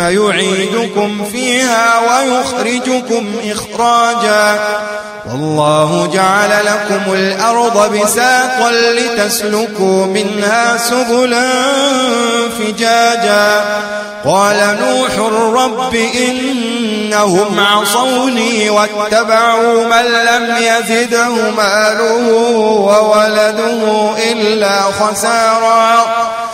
يعيدكم فيها ويخرجكم إخراجا. والله جعل لكم الأرض بساطا لتسلكوا منها سبلا فجاجا. قال نوح رب إنهم عصوني واتبعوا من لم يزده ماله وولده إلا خسارا.